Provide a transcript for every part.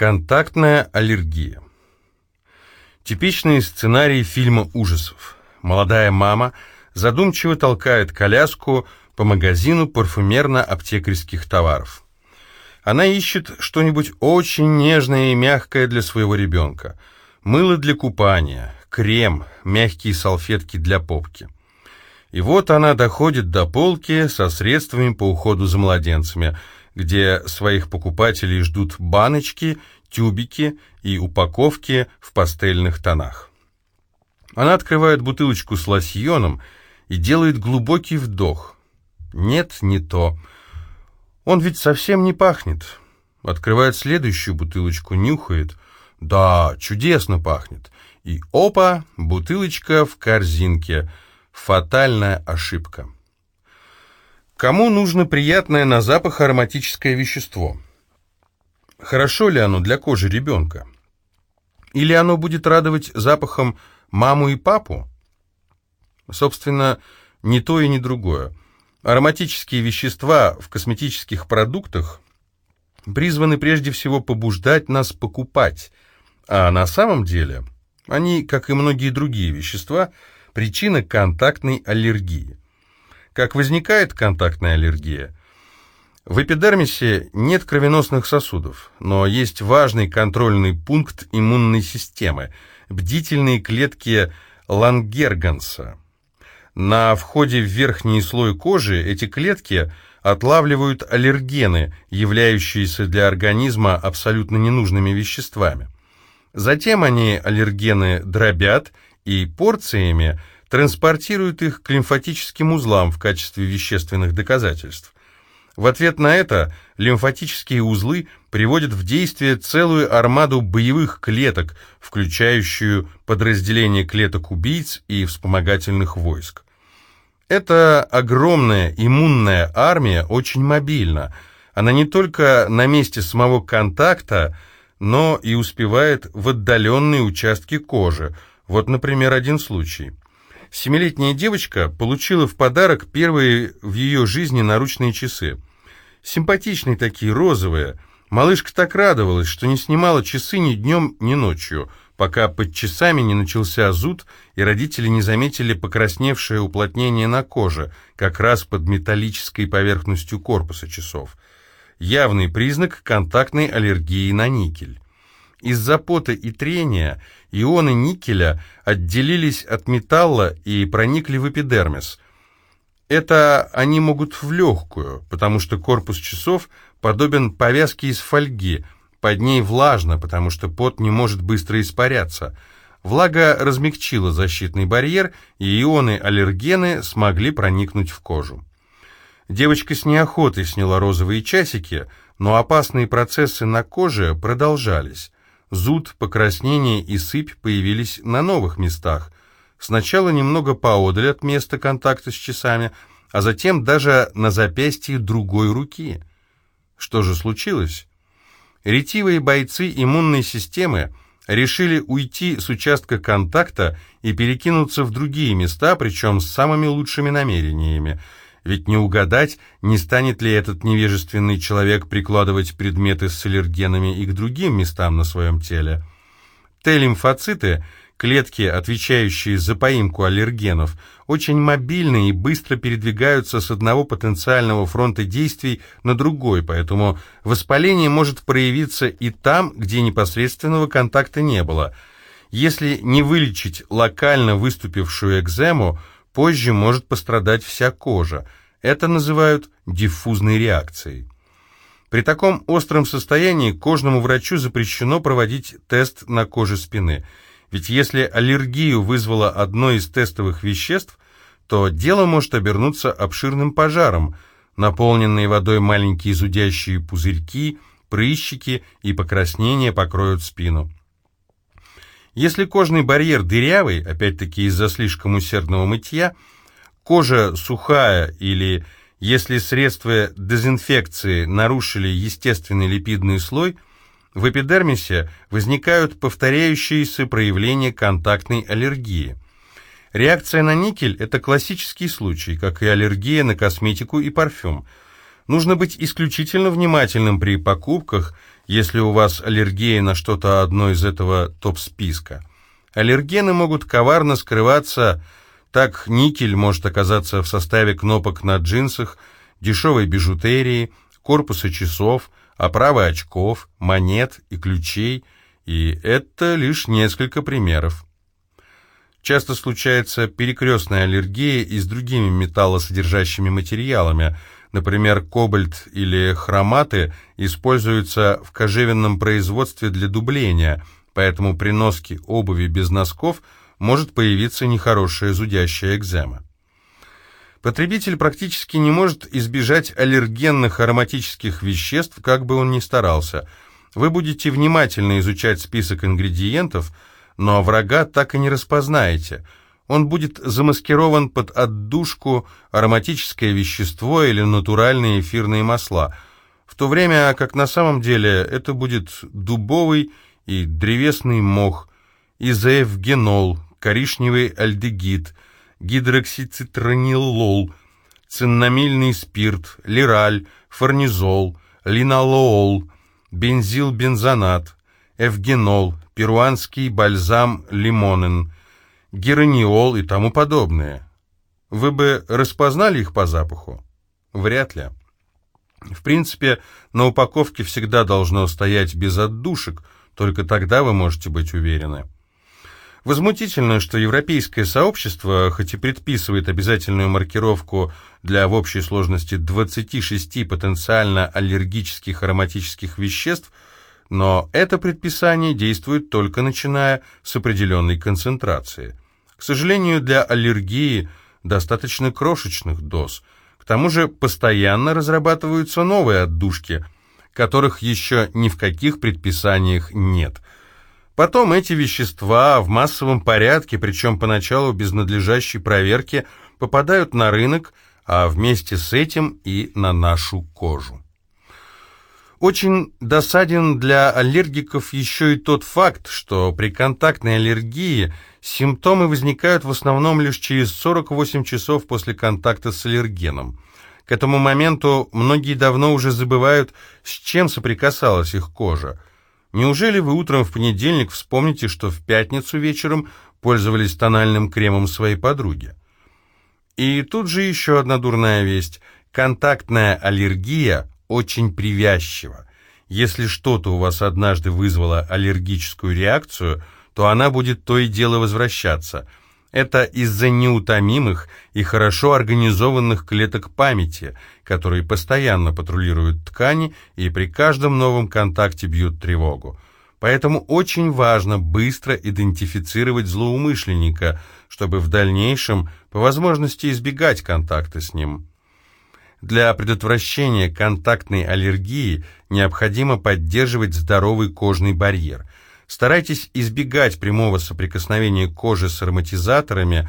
Контактная аллергия. Типичный сценарий фильма ужасов. Молодая мама задумчиво толкает коляску по магазину парфюмерно-аптекарских товаров. Она ищет что-нибудь очень нежное и мягкое для своего ребенка. Мыло для купания, крем, мягкие салфетки для попки. И вот она доходит до полки со средствами по уходу за младенцами – где своих покупателей ждут баночки, тюбики и упаковки в пастельных тонах. Она открывает бутылочку с лосьоном и делает глубокий вдох. Нет, не то. Он ведь совсем не пахнет. Открывает следующую бутылочку, нюхает. Да, чудесно пахнет. И опа, бутылочка в корзинке. Фатальная ошибка. Кому нужно приятное на запах ароматическое вещество? Хорошо ли оно для кожи ребенка? Или оно будет радовать запахом маму и папу? Собственно, ни то и ни другое. Ароматические вещества в косметических продуктах призваны прежде всего побуждать нас покупать, а на самом деле они, как и многие другие вещества, причина контактной аллергии. Как возникает контактная аллергия? В эпидермисе нет кровеносных сосудов, но есть важный контрольный пункт иммунной системы – бдительные клетки Лангерганса. На входе в верхний слой кожи эти клетки отлавливают аллергены, являющиеся для организма абсолютно ненужными веществами. Затем они аллергены дробят и порциями транспортируют их к лимфатическим узлам в качестве вещественных доказательств. В ответ на это лимфатические узлы приводят в действие целую армаду боевых клеток, включающую подразделение клеток-убийц и вспомогательных войск. Эта огромная иммунная армия очень мобильна. Она не только на месте самого контакта, но и успевает в отдаленные участки кожи. Вот, например, один случай – Семилетняя девочка получила в подарок первые в ее жизни наручные часы. Симпатичные такие, розовые. Малышка так радовалась, что не снимала часы ни днем, ни ночью, пока под часами не начался зуд, и родители не заметили покрасневшее уплотнение на коже, как раз под металлической поверхностью корпуса часов. Явный признак контактной аллергии на никель. Из-за пота и трения ионы никеля отделились от металла и проникли в эпидермис. Это они могут в легкую, потому что корпус часов подобен повязке из фольги, под ней влажно, потому что пот не может быстро испаряться. Влага размягчила защитный барьер, и ионы-аллергены смогли проникнуть в кожу. Девочка с неохотой сняла розовые часики, но опасные процессы на коже продолжались. Зуд, покраснение и сыпь появились на новых местах. Сначала немного поодаль от места контакта с часами, а затем даже на запястье другой руки. Что же случилось? Ретивые бойцы иммунной системы решили уйти с участка контакта и перекинуться в другие места, причем с самыми лучшими намерениями – ведь не угадать, не станет ли этот невежественный человек прикладывать предметы с аллергенами и к другим местам на своем теле. Т-лимфоциты, клетки, отвечающие за поимку аллергенов, очень мобильны и быстро передвигаются с одного потенциального фронта действий на другой, поэтому воспаление может проявиться и там, где непосредственного контакта не было. Если не вылечить локально выступившую экзему, Позже может пострадать вся кожа. Это называют диффузной реакцией. При таком остром состоянии кожному врачу запрещено проводить тест на коже спины. Ведь если аллергию вызвало одно из тестовых веществ, то дело может обернуться обширным пожаром. Наполненные водой маленькие зудящие пузырьки, прыщики и покраснения покроют спину. Если кожный барьер дырявый, опять-таки из-за слишком усердного мытья, кожа сухая или если средства дезинфекции нарушили естественный липидный слой, в эпидермисе возникают повторяющиеся проявления контактной аллергии. Реакция на никель – это классический случай, как и аллергия на косметику и парфюм. Нужно быть исключительно внимательным при покупках, если у вас аллергия на что-то одно из этого топ-списка. Аллергены могут коварно скрываться, так никель может оказаться в составе кнопок на джинсах, дешевой бижутерии, корпуса часов, оправы очков, монет и ключей, и это лишь несколько примеров. Часто случается перекрестная аллергия и с другими металлосодержащими материалами – Например, кобальт или хроматы используются в кожевенном производстве для дубления, поэтому при носке обуви без носков может появиться нехорошая зудящая экзема. Потребитель практически не может избежать аллергенных ароматических веществ, как бы он ни старался. Вы будете внимательно изучать список ингредиентов, но врага так и не распознаете – он будет замаскирован под отдушку, ароматическое вещество или натуральные эфирные масла, в то время как на самом деле это будет дубовый и древесный мох, изоэвгенол, коричневый альдегид, гидроксицитронилол, циннамильный спирт, лираль, фарнизол, линолоол, бензилбензонат, эвгенол, перуанский бальзам лимонен – герониол и тому подобное. Вы бы распознали их по запаху? Вряд ли. В принципе, на упаковке всегда должно стоять без отдушек, только тогда вы можете быть уверены. Возмутительно, что европейское сообщество, хоть и предписывает обязательную маркировку для в общей сложности 26 потенциально аллергических ароматических веществ, но это предписание действует только начиная с определенной концентрации. К сожалению, для аллергии достаточно крошечных доз. К тому же постоянно разрабатываются новые отдушки, которых еще ни в каких предписаниях нет. Потом эти вещества в массовом порядке, причем поначалу без надлежащей проверки, попадают на рынок, а вместе с этим и на нашу кожу. Очень досаден для аллергиков еще и тот факт, что при контактной аллергии симптомы возникают в основном лишь через 48 часов после контакта с аллергеном. К этому моменту многие давно уже забывают, с чем соприкасалась их кожа. Неужели вы утром в понедельник вспомните, что в пятницу вечером пользовались тональным кремом своей подруги? И тут же еще одна дурная весть. Контактная аллергия очень привязчива. Если что-то у вас однажды вызвало аллергическую реакцию, то она будет то и дело возвращаться. Это из-за неутомимых и хорошо организованных клеток памяти, которые постоянно патрулируют ткани и при каждом новом контакте бьют тревогу. Поэтому очень важно быстро идентифицировать злоумышленника, чтобы в дальнейшем по возможности избегать контакта с ним. Для предотвращения контактной аллергии необходимо поддерживать здоровый кожный барьер. Старайтесь избегать прямого соприкосновения кожи с ароматизаторами,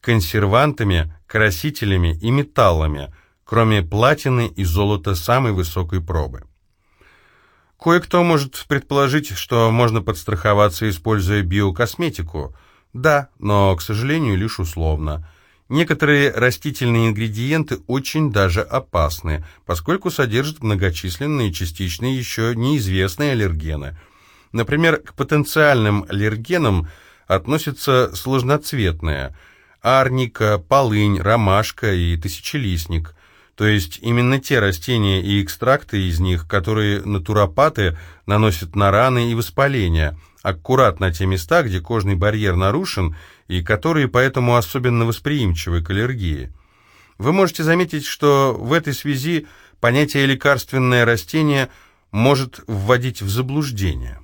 консервантами, красителями и металлами, кроме платины и золота самой высокой пробы. Кое-кто может предположить, что можно подстраховаться, используя биокосметику. Да, но, к сожалению, лишь условно – Некоторые растительные ингредиенты очень даже опасны, поскольку содержат многочисленные частично еще неизвестные аллергены. Например, к потенциальным аллергенам относятся сложноцветные – арника, полынь, ромашка и тысячелистник – то есть именно те растения и экстракты из них, которые натуропаты наносят на раны и воспаления, аккурат на те места, где кожный барьер нарушен – и которые поэтому особенно восприимчивы к аллергии. Вы можете заметить, что в этой связи понятие «лекарственное растение» может вводить в заблуждение.